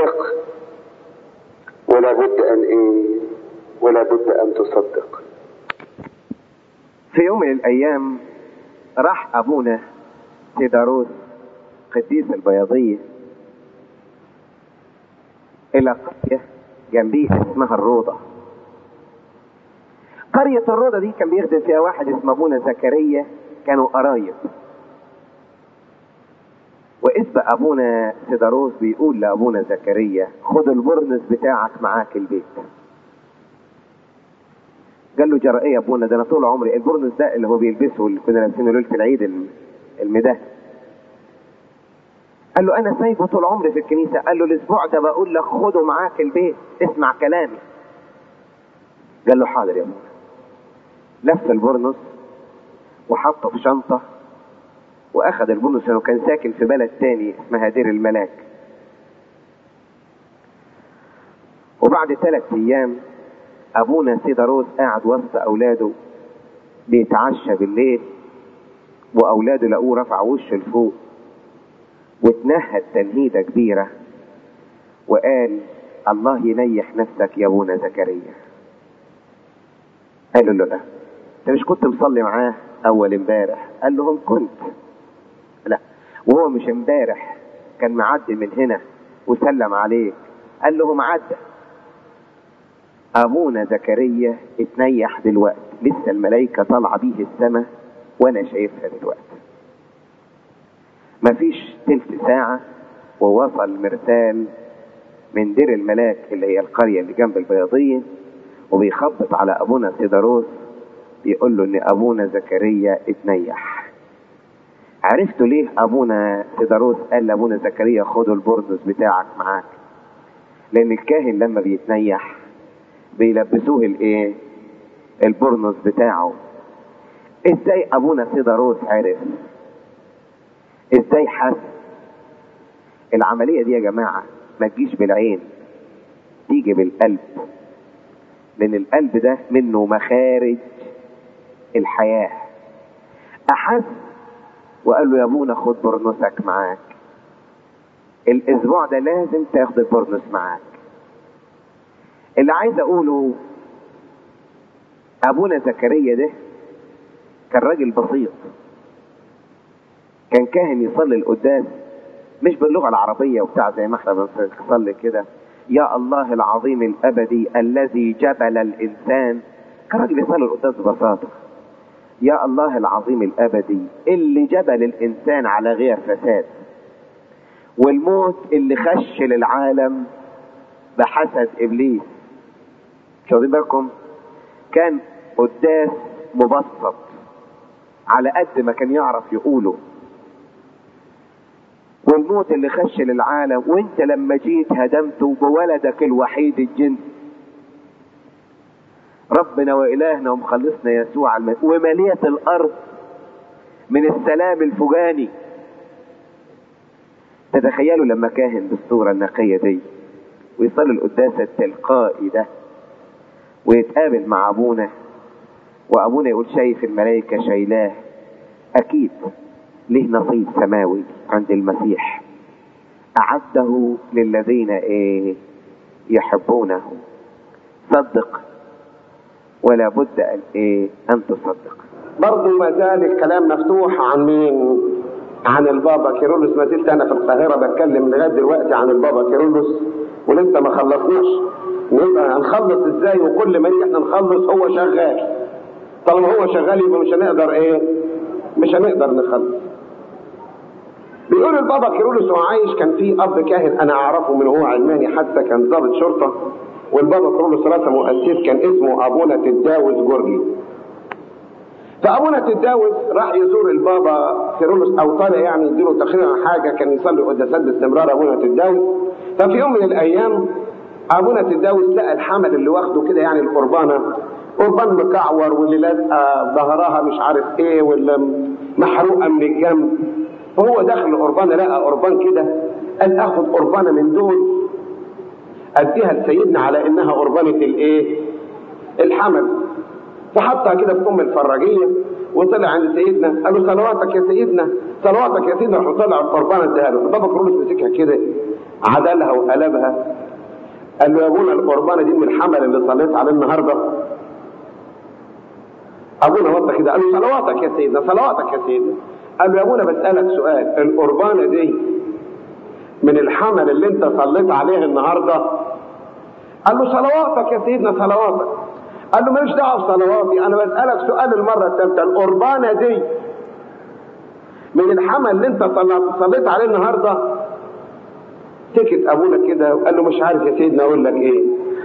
ثق ولا بد أن إيه؟ ولا بد أن تصدق. في يوم من الأيام راح أبونا سيداروس قديس البياضية إلى قرية جنبيه اسمها الروضة. قرية الروضة دي كان بيخدم فيها واحد اسمه أبونا زكريا كانوا قرايب. واسبق أبونا سيداروس بيقول لأبونا زكريا خد البرنس بتاعك معاك البيت. قال له جرى إيه يا أبونا؟ ده أنا طول عمري البرنس ده اللي هو بيلبسه اللي كنا لابسينه ليله العيد المداه قال له أنا سايبه طول عمري في الكنيسة. قال له الأسبوع ده بقول لك خده معاك البيت اسمع كلامي. قال له حاضر يا أبونا. لف البرنس وحطه في شنطة وأخذ البرنس لأنه كان ساكن في بلد تاني اسمها دير الملاك. وبعد ثلاث أيام أبونا سيداروس قاعد وسط أولاده بيتعشى بالليل وأولاده لقوه رفع وشه لفوق واتنهد تنهيده كبيرة وقال الله ينيح نفسك يا أبونا زكريا. قالوا له لا أنت مش كنت مصلي معاه أول امبارح؟ قال لهم كنت. وهو مش امبارح كان معدي من هنا وسلم عليك قال لهم عدى أبونا زكريا اتنيح دلوقتي لسه الملائكة طالعة بيه السماء وأنا شايفها دلوقتي. مفيش تلت ساعة ووصل مرسال من دير الملاك اللي هي القرية اللي جنب البياضية وبيخبط على أبونا سيداروس بيقول له إن أبونا زكريا اتنيح عرفتوا ليه أبونا سيداروس قال لأبونا زكريا خدوا البرنس بتاعك معاك؟ لأن الكاهن لما بيتنيح بيلبسوه الإيه؟ البرنس بتاعه. إزاي أبونا سيداروس عرف؟ إزاي حس؟ العملية دي يا جماعة ما تجيش بالعين تيجي بالقلب. لأن القلب ده منه مخارج الحياة. أحس وقال له يا ابونا خد برنسك معاك. الأسبوع ده لازم تاخد البرنس معاك. اللي عايز أقوله أبونا زكريا ده كان راجل بسيط. كان كاهن يصلي القداس مش باللغة العربية وبتاع زي ما إحنا بنصلي كده. يا الله العظيم الأبدي الذي جبل الإنسان. كان راجل يصلي القداس ببساطة. يا الله العظيم الأبدي اللي جبل الإنسان على غير فساد والموت اللي خش للعالم بحسد إبليس. مش بالكم؟ كان قداس مبسط على قد ما كان يعرف يقوله. والموت اللي خش للعالم وانت لما جيت هدمته بولدك الوحيد الجنس ربنا وإلهنا ومخلصنا يسوع الم... ومليت الأرض من السلام الفجاني. تتخيلوا لما كاهن بالصورة النقية دي ويصلي القداس التلقائي ده ويتقابل مع أبونا وأبونا يقول شايف الملائكة شايلاه. أكيد له نصيب سماوي عند المسيح. أعده للذين إيه يحبونه. صدق ولا بد أن إيه أن تصدق. برضه ما زال الكلام مفتوح عن مين؟ عن البابا كيرلس ما زلت أنا في القاهرة بتكلم لغاية دلوقتي عن البابا كيرلس ولسه ما خلصناش. نبقى هنخلص إزاي؟ وكل ما إحنا نخلص هو شغال. طالما هو شغال يبقى مش هنقدر إيه؟ مش هنقدر نخلص. بيقول البابا كيرلس وهو عايش كان في أب كاهن أنا أعرفه من هو علماني حتى كان ضابط شرطة. والبابا كيرلس رسمه قسيس كان اسمه أبونا تداوس جورجي. فأبونا تداوس راح يزور البابا كيرلس أو طالع يعني يديله تقرير عن حاجة كان يصلي قداسات باستمرار أبونا تداوس ففي يوم من الأيام أبونا تداوس لقى الحمل اللي واخده كده يعني القربانة قربان مكعور واللي لازقه ظهرها مش عارف إيه واللي محروقة من الجنب. فهو داخل القربانة لقى قربان كده قال أخد قربانة من دول. اديها لسيدنا على إنها قربانه الإيه؟ الحمل. فحطها كده في أم الفراجيه وطلع عند سيدنا. قال له صلواتك يا سيدنا صلواتك يا سيدنا. راح طلع القربان اداها له. بابا كرولوس مسكها كده عدلها وقلبها. قال له يا أبونا القربانة دي من الحمل اللي صليت عليه النهارده. أبونا وضح كده. قال له صلواتك يا سيدنا صلواتك يا سيدنا. قال له يا أبونا بسألك سؤال. القربانة دي من الحمل اللي انت صليت عليه النهارده. قال له صلواتك يا سيدنا صلواتك. قال له ماليش دعوة بصلواتي أنا بسألك سؤال المرة الثالثة القربانة دي من الحمل اللي انت صليت عليه النهارده؟ سكت أبونا كده وقال له مش عارف يا سيدنا أقول لك إيه.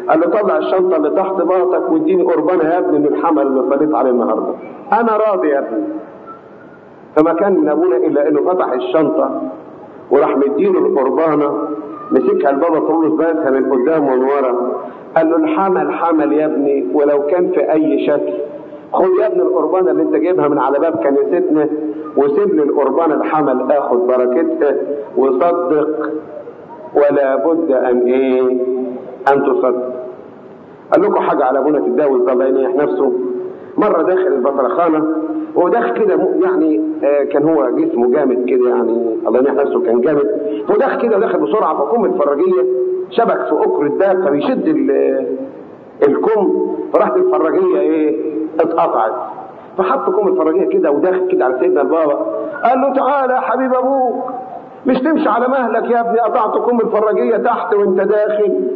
قال له طلع الشنطة اللي تحت باطك واديني قربانة يا ابني من الحمل اللي صليت عليه النهارده. أنا راضي يا ابني. فما كان من أبونا إلا إنه فتح الشنطة وراح مديله القربانة مسكها البابا كرولوس باسها من قدام ومن ورا قال له الحمل حمل يا ابني ولو كان في أي شكل. خد يا ابني القربانة اللي انت جايبها من على باب كنيستنا وسيب لي القربانة الحمل اخد بركتها وصدق. ولا بد أن إيه؟ أن تصدق. قال لكم حاجة على أبونا ده الله ينيح نفسه. مرة داخل البطرخانة هو داخل كده يعني آه كان هو جسمه جامد كده يعني الله ينيح نفسه كان جامد. هو داخل كده داخل بسرعة فكم الفراجيه شبك في اكر الداب فبيشد الكم. فراحت الفراجيه إيه اتقطعت. فحط كم الفراجيه كده وداخل كده على سيدنا البابا. قال له تعالى يا حبيب أبوك مش تمشي على مهلك يا ابني قطعت كم الفراجيه تحت وانت داخل.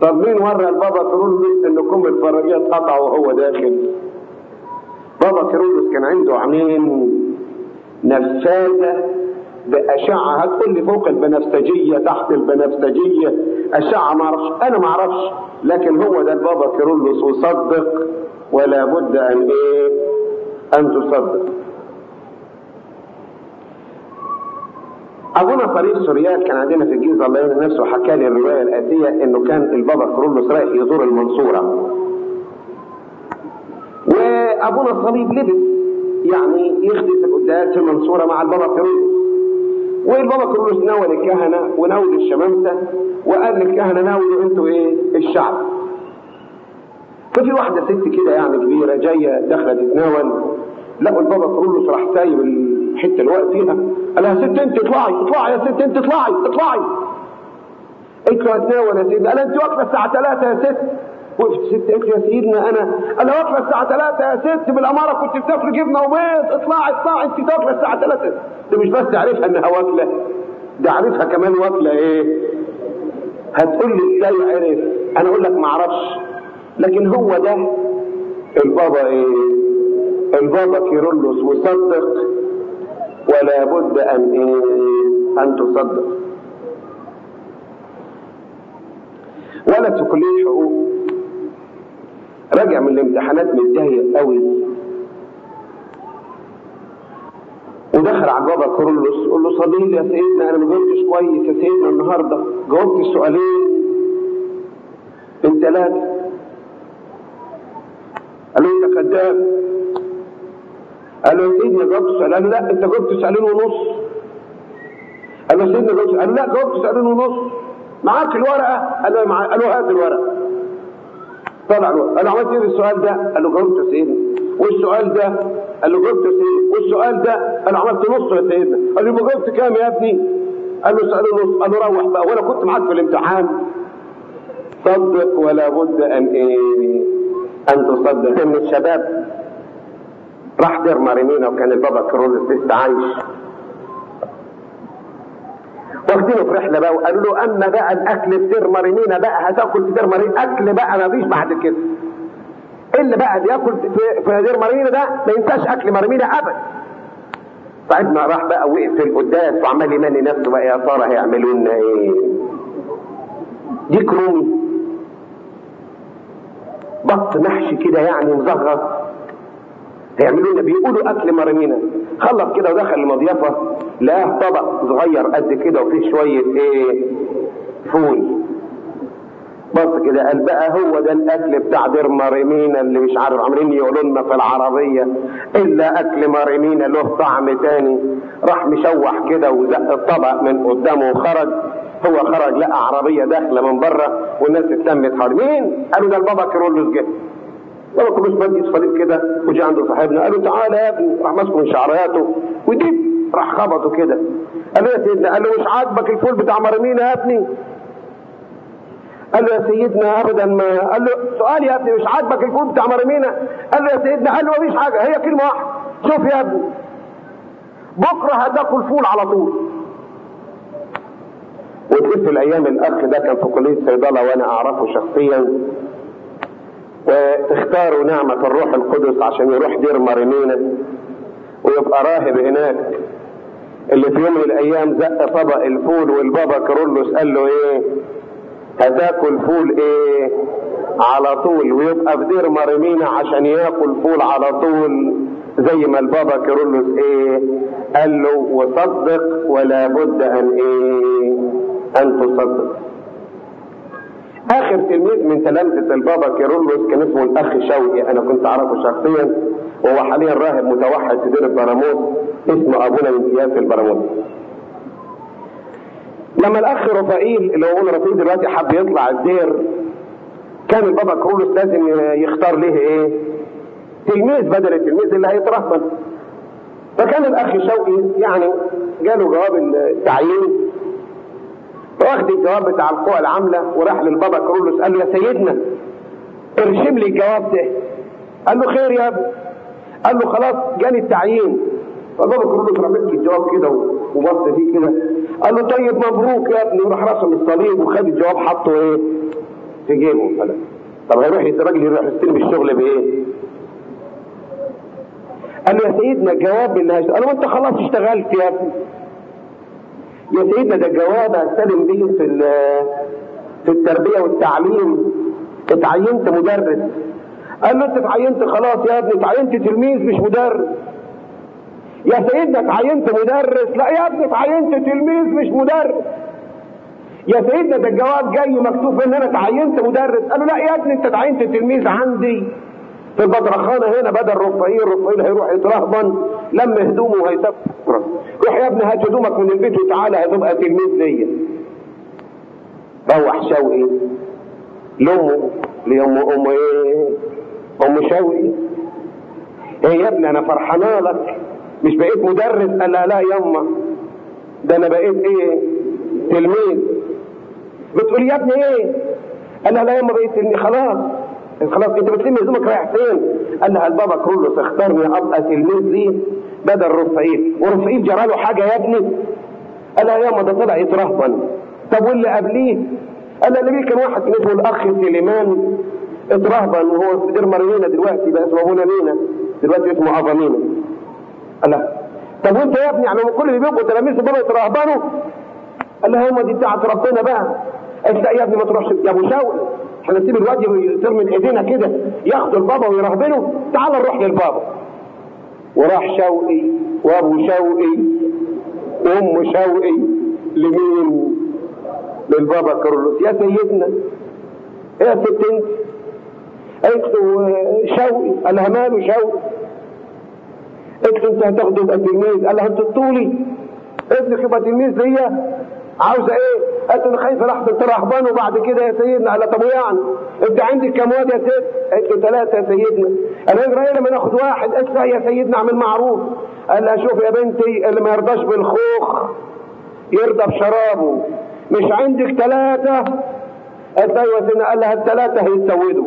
طب مين ورى البابا كيرلس إن كم الفراجيه اتقطع وهو داخل؟ بابا كيرلس كان عنده عينين نفاذة بأشعة. هتقول لي فوق البنفسجية تحت البنفسجية. أشعة ما أعرفش. أنا ما أعرفش. لكن هو ده البابا كيرلس وصدق ولا بد أن إيه؟ أن تصدق. أبونا فريد سوريال كان عندنا في الجيزة الله يرحمه نفسه حكى لي الرواية الآتية إنه كان البابا كيرلس رايح يزور المنصورة. وأبونا صليب لبس يعني يخدم في القداس في المنصورة مع البابا كيرلس والبابا كيرلس ناول الكهنة وناول الشمامسة وقال للكهنة ناولوا أنتوا إيه؟ الشعب. ففي واحدة ست كده يعني كبيرة جاية داخلة تتناول لقوا البابا كيرلس راح سايب الحتة اللي واقف فيها. قال لها ست انت اطلعي اطلعي يا ست انت اطلعي اطلعي. قلت له هتناول يا سيدي قال انت واقفة الساعة 3 يا ست. وقفت ست قلت يا سيدنا أنا أنا واقفه الساعة 3 يا ست بالأمارة كنت بتاكل جبنة وبيض اطلعي اطلعي انت تاكله الساعة 3 ده مش بس عارفها إنها واكله ده عارفها كمان واكله إيه؟ هتقول لي إزاي عرف؟ أنا أقول لك ما أعرفش. لكن هو ده البابا إيه؟ البابا كيرلس وصدق ولا بد أن إيه؟ أن تصدق. في كليه حقوق راجع من الامتحانات متضايق قوي. ودخل على البابا كيرلس قول له صلي لي يا سيدنا أنا ما جاوبتش كويس يا سيدنا النهارده. جاوبت السؤالين. من ثلاثة قال له انت كذاب. قال له يا سيدنا جاوبت سؤال قال له لا انت جاوبت سؤالين ونص. قال له يا سيدنا جاوبت قال لا جاوبت سؤالين ونص. معاك الورقة؟ قال له معاك قال له هات الورقة. طلع له قال عملت إيه السؤال ده؟ قال له جاوبت يا سيدنا والسؤال ده؟ قال له جاوبت يا سيدنا والسؤال ده؟ قال له عملت نص يا سيدنا. قال له جاوبت كام يا ابني؟ قال له سؤال ونص قال له روح بقى. وأنا كنت معاك في الامتحان. صدق ولا بد أن إيه؟ أن تصدق. من الشباب راح دير مارمينا وكان البابا كيرلس لسه عايش. واخدينه في رحلة بقى وقالوا له أما بقى الأكل دير مارمينا بقى هتاكل في مارمينا أكل بقى ما فيش بعد كده. اللي بقى بياكل في, دير مارينينا ده؟ ما ينساش أكل مارينينا ابدا. صاحبنا راح بقى وقف في القداس وعمال يمني نفسه بقى يا ترى هيعملوا لنا إيه؟ ديك رومي بط محشي كده يعني مزغط هيعملوا لنا بيقولوا أكل مرمينا خلص كده ودخل المضيفه لقاه طبق صغير قد كده وفيه شوية إيه؟ فول. بص كده قال بقى هو ده الأكل بتاع دير مارمينا اللي مش عارف عاملين يقولوا لنا في العربية. إلا أكل مارمينا له طعم تاني. راح مشوح كده وزق الطبق من قدامه وخرج. هو خرج لقى عربية داخلة من بره والناس اتلمت حواليه. مين؟ قالوا ده البابا كيرلس جه. ولا كلوس مجلس صليب كده وجي عند صاحبنا. قال له تعالى يا ابني راح ماسكه من شعرياته ودب راح خبطه كده. قال له يا سيدنا قال له مش عاجبك الفول بتاع مارمينا يا ابني؟ قال له يا سيدنا ابدا ما. قال له سؤال يا ابني مش عاجبك الفول بتاع مارمينا؟ قال له يا سيدنا قال له مفيش حاجة هي كلمة واحدة. شوف يا ابني بكرة هتاكل فول على طول. وتلف الأيام الأخ ده كان في كلية صيدلة وأنا أعرفه شخصيا. واختاروا نعمة الروح القدس عشان يروح دير مارمينا ويبقى راهب هناك. اللي في يوم من الأيام زق طبق الفول والبابا كيرلس قال له إيه؟ هتاكل فول إيه؟ على طول ويبقى في دير مارمينا عشان ياكل فول على طول زي ما البابا كيرلس إيه؟ قال له وصدق ولا بد أن إيه؟ أن تصدق. آخر تلميذ من تلامذة البابا كيرلس كان اسمه الأخ شوقي أنا كنت أعرفه شخصيا وهو حاليا راهب متوحد في دير البراموس اسمه أبونا من سياس البراموس. لما الأخ رفائيل اللي هو رفائيل دلوقتي حب يطلع الدير كان البابا كرولوس لازم يختار له إيه؟ تلميذ بدل التلميذ اللي هيترهبن فكان الأخ شوقي يعني جاله جواب التعيين واخد الجواب بتاع القوى العاملة وراح للبابا كرولوس قال له يا سيدنا ارشم لي الجواب ده. قال له خير يا ابني. قال له خلاص جاني التعيين. فالبابا كرولوس رمت لي الجواب كده وبص فيه كده. قال له طيب مبروك يا ابني. وراح رسم الصليب وخد الجواب حطه إيه؟ في جيبه. فلا. طب هيروح الراجل يروح يستلم الشغل بإيه؟ قال له يا سيدنا الجواب هشتغل قال له انت خلاص اشتغلت يا ابني. يا سيدنا ده الجواب هستلم بيه في في التربية والتعليم. اتعينت مدرس. قال له أنت اتعينت خلاص يا ابني اتعينت تلميذ مش مدرس. يا سيدنا اتعينت مدرس. لا يا ابني اتعينت تلميذ مش مدرس. يا سيدنا ده الجواب جاي مكتوب إن أنا اتعينت مدرس. قال له لا يا ابني أنت اتعينت تلميذ عندي. في البدرخانة هنا بدل رفايل رفايل هيروح يترهبن لم هدومه وهيسافر روح يا ابني هات هدومك من البيت وتعالى هتبقى تلميذ ليا. روح شوقي. لأمه لأم ام إيه أم شوقي. إيه يا ابني أنا فرحانة لك. مش بقيت مدرس؟ قال لا لا يما ده أنا بقيت إيه؟ تلميذ. بتقول يا ابني إيه؟ قال لا يما بقيت تلميذ. خلاص. خلاص انت بتلم هدومك رايح فين؟ قال لها البابا كرولوس اختارني أبقى تلميذ ليه بدل رفائيل ورفائيل جرى له حاجة يا ابني؟ قال لها ياما ده طلع يترهبن طب واللي قبليه؟ قال لها اللي كان واحد كان اسمه الأخ سليمان اترهبن وهو في دير مرينا دلوقتي بقى اسمه أبونا مينا دلوقتي اسمه أبا مينا قال لها طب وانت يا ابني يعني كل اللي بيبقوا تلاميذ بابا يترهبنوا؟ قال لها هما دي بتاعت ربنا بقى قالت لا يا ابني ما تروحش يا أبو شوقي إحنا نسيب الواد يطير من ايدينا كده ياخدوا البابا ويرهبنه تعال نروح للبابا. وراح شوقي وابو شوقي وأم شوقي لمين؟ للبابا كارلوس. يا سيدنا يا ست انت. له شوقي قال لها ماله شوقي. له انت هتاخده يبقى تلميذ قال لها انت طولي ابنك يبقى تلميذ ليا. عاوزة إيه؟ قالت أنا خايفه لحظه ترهبان وبعد كده يا سيدنا. قال طب يعني؟ أنت عندك كام واد يا ست؟ قالت له ثلاثة يا سيدنا. قال لها لما ناخد واحد؟ قالت يا سيدنا أعمل معروف. قال لها شوف يا بنتي اللي ما يرضاش بالخوخ يرضى بشرابه. مش عندك ثلاثة؟ قالت أيوه سيدنا. قال لها الثلاثه هيتسودوا.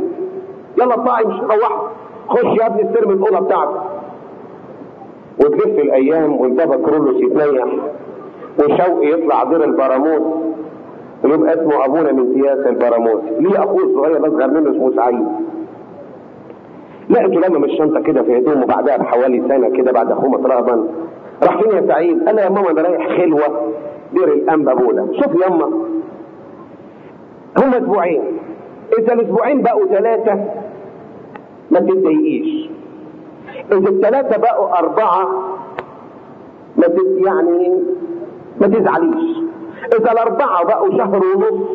يلا اطلعي مش روحي خش يا ابني استلم الاوضه بتاعتك. وتلف الأيام والبابا كرولوس يتنيح. وشوقي يطلع دير البراموس يبقى اسمه أبونا من سياس البراموس. ليه أخوه الصغير أصغر منه اسمه سعيد؟ لقيته لما الشنطة كده في هدومه بعدها بحوالي سنة كده بعد أخوه مترهبن راح فين يا سعيد؟ قال يا ماما أنا رايح خلوة دير الأنبا بولا شوف يما هم أسبوعين. اذا الأسبوعين بقوا ثلاثة. ما تتضايقيش. اذا الثلاثة بقوا أربعة. ما يعني ما تزعليش إذا الأربعة بقوا شهر ونص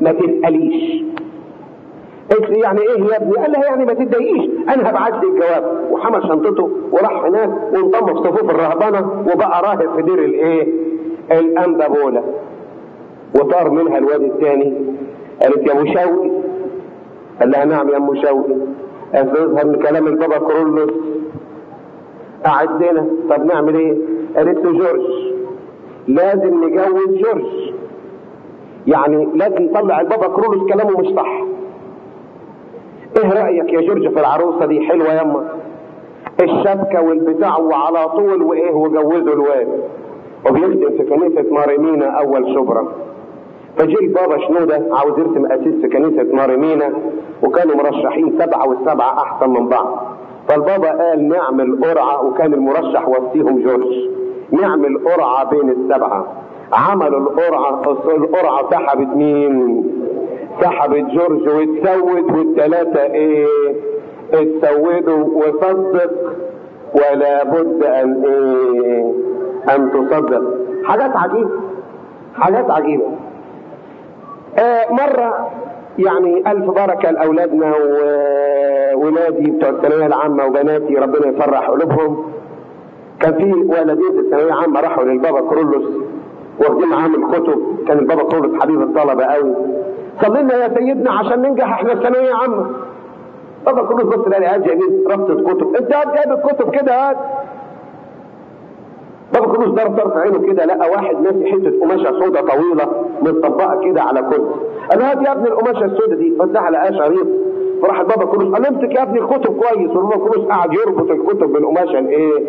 ما تساليش قلت لي يعني إيه يا ابني؟ قال لها يعني ما تتضايقيش. أنا هبعت لك الجواب وحمل شنطته وراح هناك وانضم في صفوف الرهبنة وبقى راهب في دير الإيه؟ الانبا بولا وطار منها الواد الثاني قالت يا أبو شوقي. قال لها نعم يا ام شوقي. يظهر ان كلام البابا كرولوس. قعد لنا طب نعمل إيه؟ قالت له جورج. لازم نجوز جورج. يعني لازم نطلع البابا كرولوس كلامه مش صح. إيه رأيك يا جورج في العروسة دي؟ حلوة يما الشبكة والبتاع وعلى طول وإيه وجوزوا الواد. وبيخدم في كنيسة ماريمينا أول شبرا. فجي البابا شنودة عاوز يرسم أسيس في كنيسة ماريمينا وكانوا مرشحين سبعة والسبعة أحسن من بعض. فالبابا قال نعمل قرعة وكان المرشح وسطيهم جورج. نعمل قرعة بين السبعة. عملوا القرعة القرعة سحبت مين؟ سحبت جورج واتسود والثلاثة إيه؟ اتسودوا وصدق ولا بد أن إيه؟ أن تصدق. حاجات عجيبة. حاجات عجيبة. آه مرة يعني ألف بركة لأولادنا وولادي بتوع الثانوية العامة وبناتي ربنا يفرح قلوبهم. كان في ولدين في الثانوية العامة راحوا للبابا كرولوس واخدين معاهم الكتب كان البابا كرولوس حبيب الطلبة قوي صلينا يا سيدنا عشان ننجح إحنا الثانوية عامة بابا كرولوس بص لقى قاعد جايبين ربطة كتب. انت قاعد جايب الكتب كده هات بابا كرولوس ضرب طرف عينه كده لقى واحد ماسك حتة قماشة سودة طويلة متطبقة كده على كتب. قال هات يا ابني القماشة السودة دي فتح لقاه شريط. فراح البابا كرولوس قال امسك يا ابني الكتب كويس. والبابا كرولوس قعد يربط الكتب بالقماشة الإيه؟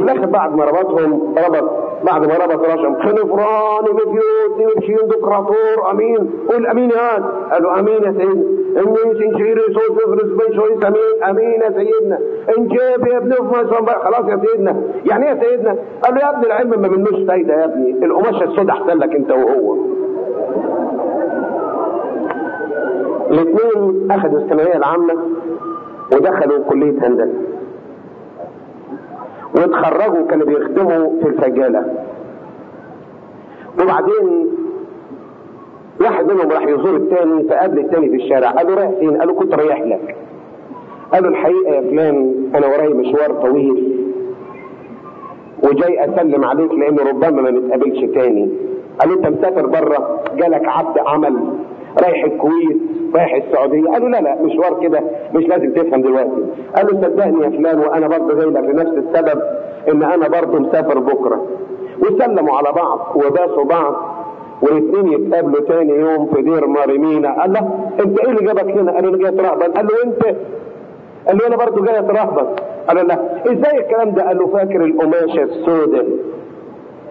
وفي الآخر بعد ما ربطهم ربط بعد ما ربط رشم خنفراني مفيوت نمشي دكراتور أمين. قول أمين يا هاد. قال له أمين يا سيدنا. اني سنشيري صوت افرس بن شويس أمين أمين يا سيدنا. إن جيب يا ابن خلاص يا سيدنا. يعني إيه يا سيدنا؟ قال له يا ابني العلم ما منوش فايده يا ابني. القماشة السوداء أحسن لك أنت وهو. الاثنين أخذوا الثانوية العامة ودخلوا كلية هندسة. واتخرجوا كانوا بيخدموا في الفجالة. وبعدين واحد منهم راح يزور الثاني فقابل الثاني في الشارع قال له رايح فين؟ قال له كنت رايح لك. قال له الحقيقة يا فلان أنا ورايا مشوار طويل. وجاي أسلم عليك لأنه ربما ما نتقابلش تاني. قال له أنت مسافر بره جالك عبد عمل رايح الكويت. رايح السعودية قال له لا لا مشوار كده مش لازم تفهم دلوقتي. قال له صدقني يا فلان وأنا برضه جاي لك لنفس السبب إن أنا برضه مسافر بكرة. وسلموا على بعض وباسوا بعض والاثنين يتقابلوا تاني يوم في دير ماريمينا. قال له أنت إيه اللي جابك هنا؟ قال له أنا جاي اترهبن قال له أنت؟ قال له أنا برضه جاي اترهبن قال له إزاي الكلام ده؟ قال له فاكر القماشه السوداء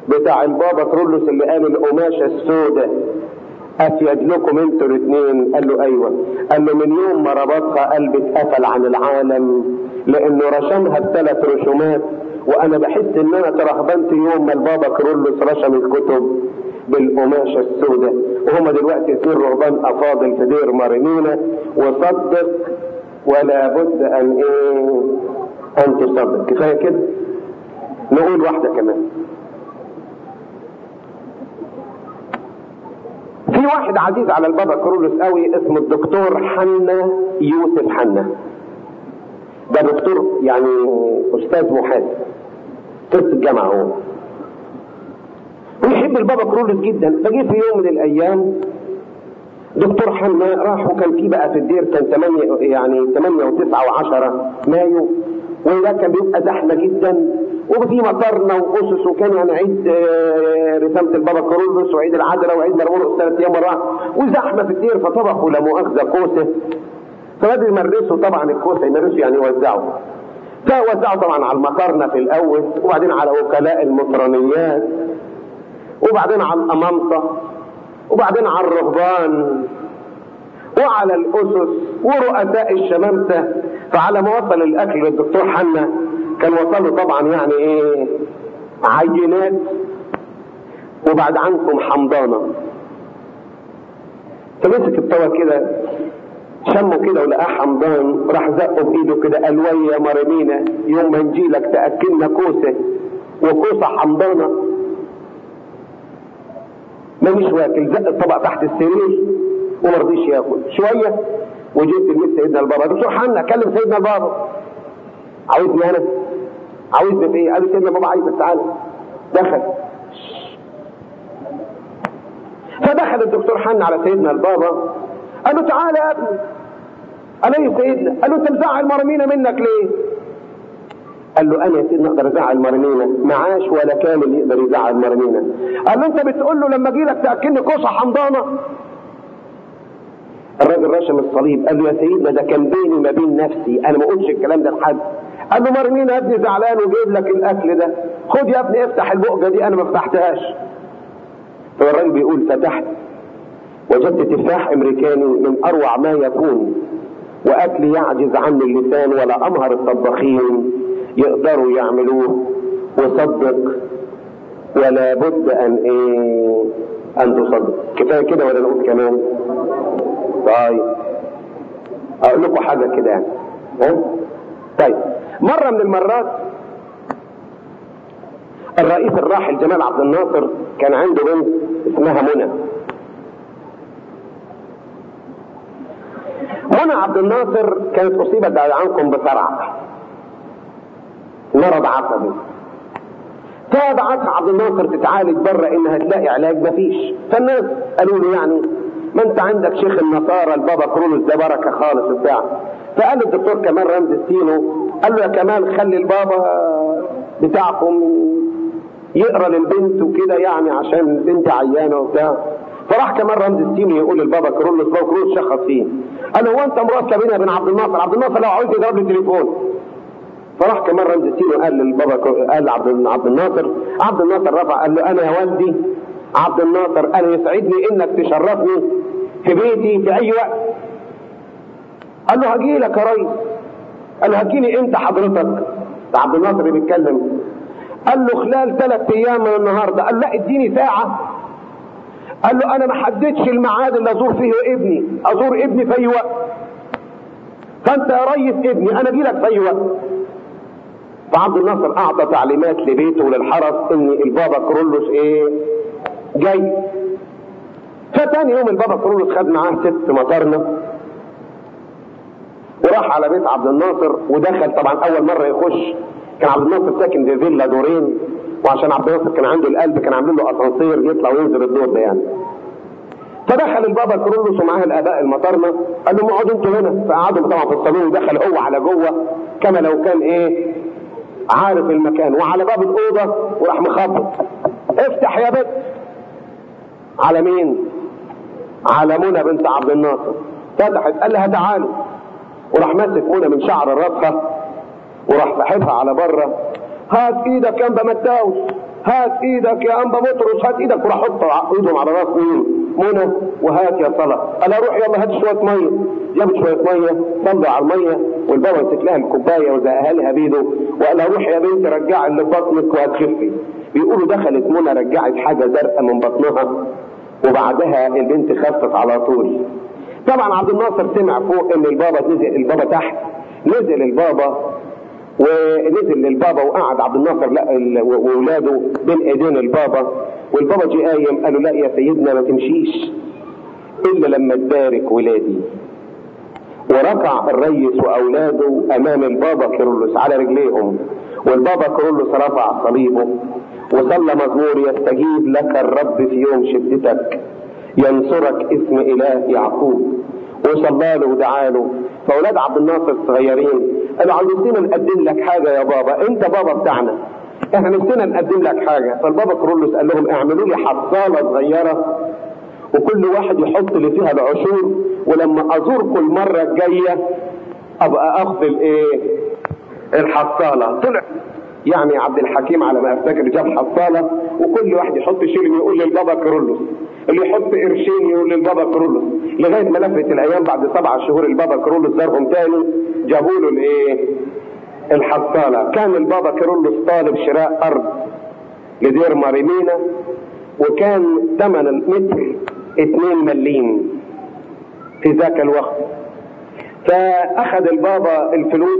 بتاع البابا كرولوس اللي قال القماشه السوداء. افيد لكم أنتوا الاثنين؟ قال له أيوه. قال له من يوم ما ربطها قلبي اتقفل عن العالم لأنه رشمها بثلاث رسومات وأنا بحس إن أنا ترهبنت يوم ما البابا كرولوس رشم الكتب بالقماشه السوداء. وهم دلوقتي اثنين رهبان أفاضل في دير مارينينا. وصدق ولا بد أن إيه؟ أن تصدق. كفاية كده؟ نقول واحدة كمان. في واحد عزيز على البابا كرولوس قوي اسمه الدكتور حنا يوسف حنا ده دكتور يعني أستاذ محاسب. في الجامعة هو. ويحب البابا كرولوس جدا. فجه في يوم من الأيام دكتور حنا راح وكان في بقى في الدير كان 8 يعني 8 و9 و10 مايو وده كان بيبقى زحمة جدا. وفي مطرنا وأسس وكان يعني عيد رسالة البابا كرولوس وعيد العذراء وعيد مرمرقس ثلاث أيام ورا وزحمة في الدير فطبخوا لا مؤاخذة كوسة. فبدأوا يمرسوا طبعا الكوسة يمرسوا يعني يوزعوا. فوزعوا طبعا على المطرنا في الأول وبعدين على وكلاء المطرانيات وبعدين على الأمامطة وبعدين على الرهبان وعلى الأسس ورؤساء الشمامسه فعلى ما وصل الأكل للدكتور حنا كان وصله طبعا يعني إيه؟ عينات. وبعد عنكم حمضانة. فمسك الطبق كده شمه كده ولقاه حمضان راح زقه بإيده كده قال ويا مرمينا يوم ما نجيلك تأكلنا كوسة وكوسة حمضانة. مانيش واكل زق الطبق تحت السرير وما رضيش ياكل. شوية وجيت تلميذ سيدنا البابا. دكتور حنا كلم سيدنا البابا. عاوزني أنا عاوزني في إيه؟ قال سيدنا البابا عايزك تعالى. دخل. فدخل الدكتور حنا على سيدنا البابا. قال له تعالى يا ابني. قال يا سيدنا؟ قال له أنت مزعل مرمينا منك ليه؟ قال له أنا يا سيدنا أقدر أزعل مرمينا. معاش ولا كامل يقدر يزعل مرمينا. قال له أنت بتقول له لما أجي لك تأكلني كوسه حمضانة؟ الراجل رشم الصليب قال له يا سيدنا ده كان بيني ما بين نفسي. أنا ما قلتش الكلام ده لحد. قال له مرمينا يا ابني زعلان وجايب لك الأكل ده؟ خد يا ابني افتح البقجه دي أنا ما فتحتهاش. فالراجل بيقول فتحت. وجدت تفاح أمريكاني من أروع ما يكون وأكل يعجز عني اللسان ولا أمهر الطباخين يقدروا يعملوه. وصدق ولا بد أن إيه؟ أن تصدق. كفاية كده ولا نقول كمان؟ طيب. أقول لكم حاجة كده يعني. طيب. مرة من المرات الرئيس الراحل جمال عبد الناصر كان عنده بنت اسمها منى. منى عبد الناصر كانت أصيبت بعد عنكم بصرع. مرض عصبي. تابعتها عبد الناصر تتعالج بره إنها تلاقي علاج مفيش فالناس قالوا له يعني ما أنت عندك شيخ النصارى البابا كرولوس ده بركة خالص بتاع فقال الدكتور كمال رمز السينو قال له يا كمال خلي البابا بتاعكم يقرا للبنت وكده يعني عشان البنت عيانة وبتاع. فراح كمان رمز السيني يقول للبابا كرولوس بابا كرولوس شخص فيه. قال له هو انت مركب بيني وبين عبد الناصر؟ عبد الناصر لو عاوز يضرب لي تليفون. فراح كمان رمز السيني قال للبابا قال لعبد عبد الناصر. عبد الناصر رفع قال له أنا يا والدي. عبد الناصر أنا يسعدني إنك تشرفني في بيتي في أي وقت. قال له هجي لك يا ريس. قال هتجيني إمتى حضرتك. عبد الناصر بيتكلم. قال له خلال ثلاث أيام من النهارده قال لا اديني ساعة. قال له أنا ما حددتش الميعاد اللي أزور فيه ابني. أزور ابني في أي وقت. فأنت يا ريس ابني أنا أجي لك في أي وقت. فعبد الناصر أعطى تعليمات لبيته وللحرس إن البابا كرولوس إيه؟ جاي. فتاني يوم البابا كرولوس خد معاه ست مطارنه وراح على بيت عبد الناصر ودخل طبعا أول مرة يخش. كان عبد الناصر ساكن في فيلا دورين وعشان عبد الناصر كان عنده القلب كان عاملين له أسانسير يطلع وينزل الدور ده يعني. فدخل البابا كرولوس ومعاه الاباء المطارنه قال لهم اقعدوا أنتوا هنا. فقعدوا طبعا في الصالون ودخل هو على جوه. كما لو كان إيه عارف المكان. وعلى باب الأوضة وراح مخبط. افتح يا بنت على مين؟ على منى بنت عبد الناصر. فتحت قال لها تعالي. وراح ماسك منى من شعر راسها وراح ساحبها على برة. هات إيدك يا أنبا متاوس هات إيدك يا أنبا بطرس هات إيدك. وراح حط إيدهم على رأس مين؟ منى. وهات يا صلاه قال روح يلا هات شوية مية. جابت شوية مية. صلوا على المية. والبابا مسك لها الكوباية وزقها لها بيده. وقال روح يا بنت رجعي اللي في بطنك وهتخفي. بيقولوا دخلت منى رجعت حاجة زرقاء من بطنها. وبعدها البنت خفت على طول. طبعا عبد الناصر سمع فوق إن البابا نزل البابا تحت. نزل البابا ونزل للبابا وقعد عبد الناصر لا واولاده بين إيدين البابا. والبابا جه قايم قال له لا يا سيدنا ما تمشيش إلا لما تبارك ولادي. وركع الريس وأولاده أمام البابا كيرلس على رجليهم. والبابا كيرلس رفع صليبه وصلى مزمور يستجيب لك الرب في يوم شدتك ينصرك اسم إله يعقوب. وصلى له ودعا له فأولاد عبد الناصر الصغيرين قالوا عاوزين نقدم لك حاجة يا بابا. أنت بابا بتاعنا. إحنا نفسنا نقدم لك حاجة. فالبابا كيرلس قال لهم اعملوا لي حصالة صغيرة وكل واحد يحط لي فيها العشور ولما ازوركم المره الجاية أبقى أخذ الإيه؟ الحصالة. طلع. يعني عبد الحكيم على ما أفتكر جاب حصالة وكل واحد يحط شيء يقول للبابا كرولوس اللي يحط قرشين يقول للبابا كرولوس. لغاية ما لفت الأيام بعد سبع شهور البابا كرولوس زارهم تاني جابوا له الإيه؟ الحصالة. كان البابا كرولوس طالب شراء أرض لدير ماريمينا وكان ثمن المتر 2 مليم في ذاك الوقت. فأخذ البابا الفلوس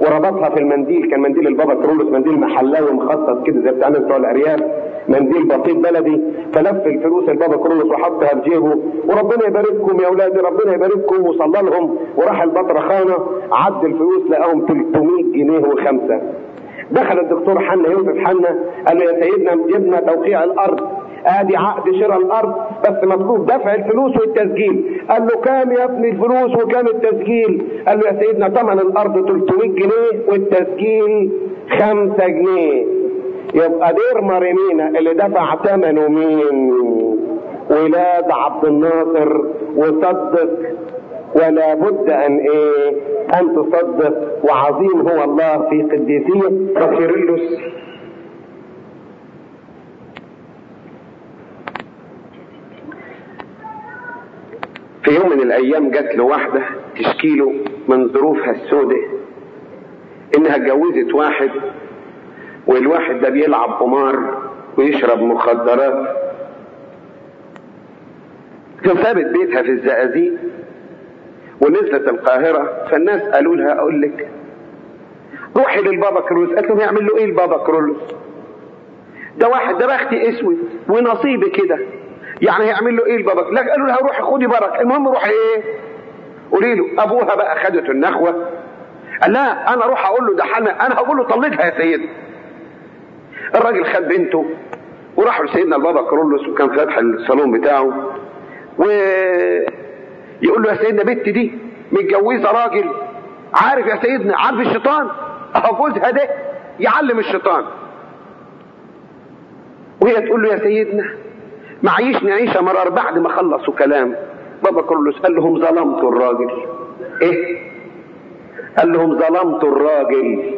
وربطها في المنديل. كان منديل البابا كرولوس منديل محلاوي مخصص كده زي بتاعنا بتوع الأرياف. منديل بسيط بلدي فلف الفلوس البابا كرولوس وحطها في جيبه وربنا يبارككم يا اولادي ربنا يبارككم. وصلى لهم وراح البطرخانه عد الفلوس لقاهم 300 جنيه وخمسة. دخل الدكتور حنا يوسف حنا قال له يا سيدنا جبنا توقيع الأرض. آدي عقد شراء الأرض بس مطلوب دفع الفلوس والتسجيل. قال له كام يا ابني الفلوس وكام التسجيل. قال له يا سيدنا ثمن الأرض 300 جنيه والتسجيل 5 جنيه. يبقى دير مريمينا اللي دفع ثمنه مين؟ ولاد عبد الناصر وصدق. ولا بد أن إيه؟ أن تصدق. وعظيم هو الله في قديسية بكيرلس في يوم من الأيام جات له واحدة تشكي له من ظروفها السوداء إنها اتجوزت واحد والواحد ده بيلعب قمار ويشرب مخدرات. فسابت بيتها في الزقازيق ونزلت القاهرة فالناس قالوا لها أقول لك روحي للبابا كرولوس قالت لهم يعمل له إيه البابا كرولوس ده واحد ده بختي أسود ونصيبي كده. يعني هيعمل له إيه البابا لا قالوا لها روحي خدي بركة. المهم روحي إيه؟ قولي له أبوها بقى خدته النخوة. قال لا أنا أروح أقول له ده حنا أنا هقول له طلقها يا سيد الراجل خد بنته وراحوا لسيدنا البابا كرولوس وكان فاتح الصالون بتاعه. ويقول له يا سيدنا بنت دي متجوزة راجل عارف يا سيدنا عارف الشيطان؟ اهو جوزها ده يعلم الشيطان. وهي تقول له يا سيدنا معيشني عيشة مرار بعد ما خلصوا كلام. بابا كرولوس قال لهم ظلمتوا الراجل. إيه؟ قال لهم ظلمتوا الراجل.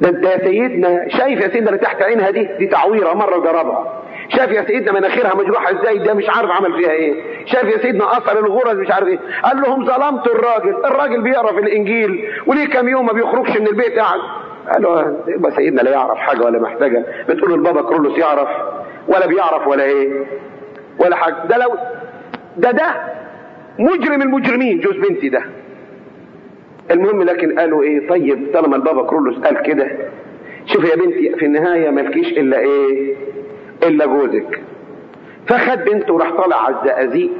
ده انت يا سيدنا شايف يا سيدنا اللي تحت عينها دي؟ دي تعويرة مرة جربها شاف يا سيدنا مناخيرها مجروحة إزاي؟ ده مش عارف عمل فيها إيه. شاف يا سيدنا اثر الغرز مش عارف إيه. قال لهم ظلمت الراجل. الراجل بيقرأ في الإنجيل. وليه كام يوم ما بيخرجش من البيت قاعد؟ قالوا يبقى سيدنا لا يعرف حاجة ولا محتاجة. بتقول البابا كرولوس يعرف ولا بيعرف ولا إيه؟ ولا حاجة. ده لو ده ده مجرم المجرمين جوز بنتي ده. المهم لكن قالوا إيه طيب طالما البابا كرولوس قال كده شوف يا بنتي في النهاية مالكيش إلا إيه إلا جوزك فخد بنته وراح طالع على الزقازيق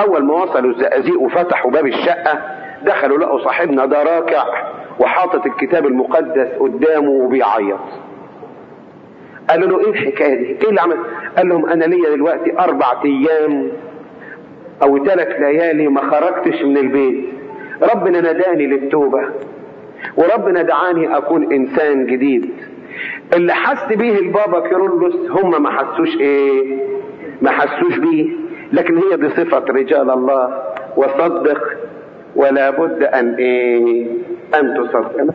أول ما وصلوا الزقازيق وفتحوا باب الشقة دخلوا لقوا صاحبنا ده راكع وحاطط الكتاب المقدس قدامه وبيعيط قالوا له إيه الحكاية دي؟ إيه اللي عمل؟ قال لهم أنا ليا دلوقتي أربع أيام أو ثلاث ليالي ما خرجتش من البيت ربنا ناداني للتوبة وربنا دعاني أكون إنسان جديد. اللي حس بيه البابا كيرلس هم ما حسوش إيه؟ ما حسوش بيه. لكن هي دي صفة رجال الله. وصدق ولا بد أن إيه؟ أن تصدق.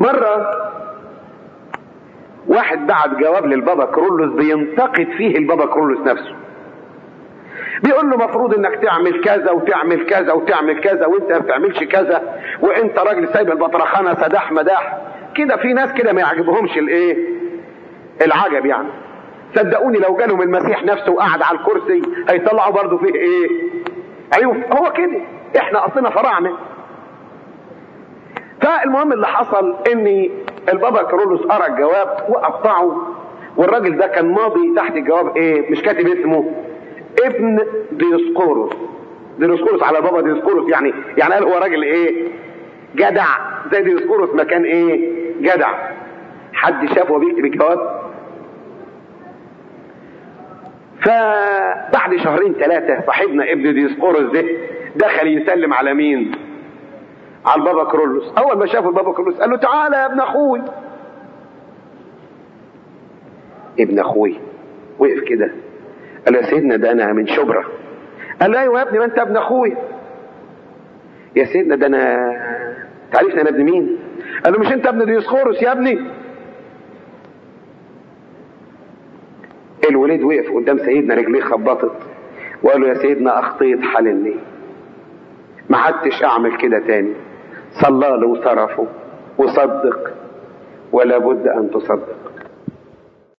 مرة واحد بعت جواب للبابا كرولوس بينتقد فيه البابا كرولوس نفسه. بيقول له مفروض إنك تعمل كذا وتعمل كذا وتعمل كذا وإنت ما بتعملش كذا وإنت راجل سايب البطرخانة سداح مداح. كده في ناس كده ما يعجبهمش الإيه؟ العجب يعني. صدقوني لو جالهم المسيح نفسه وقعد على الكرسي هيطلعوا برضه فيه إيه؟ عيوب. هو كده. إحنا أصلنا فراعنه فالمهم اللي حصل إن البابا كرولوس قرا الجواب وقطعه والراجل ده كان ماضي تحت الجواب إيه؟ مش كاتب اسمه. ابن ديسقورس ديسقورس على بابا ديسقورس يعني يعني قال هو راجل إيه؟ جدع. زي ديسقورس ما كان إيه؟ جدع. حد شافه بيكتب الجواب؟ فبعد شهرين ثلاثة صاحبنا ابن ديسقورس ده دخل يسلم على مين؟ على البابا كرولوس. أول ما شافه البابا كرولوس قال له تعالى يا ابن أخوي. ابن أخوي وقف كده. قال يا سيدنا ده أنا من شبرا. قال له أيوه يا ابني ما أنت ابن أخوي يا سيدنا ده أنا تعرفني أنا ابن مين؟ قال له مش أنت ابن ديسقورس يا ابني؟ الوليد وقف قدام سيدنا رجليه خبطت. وقال له يا سيدنا أخطيت حللني ما عدتش أعمل كده تاني. صلى له وصرفه وصدق. ولا بد أن تصدق.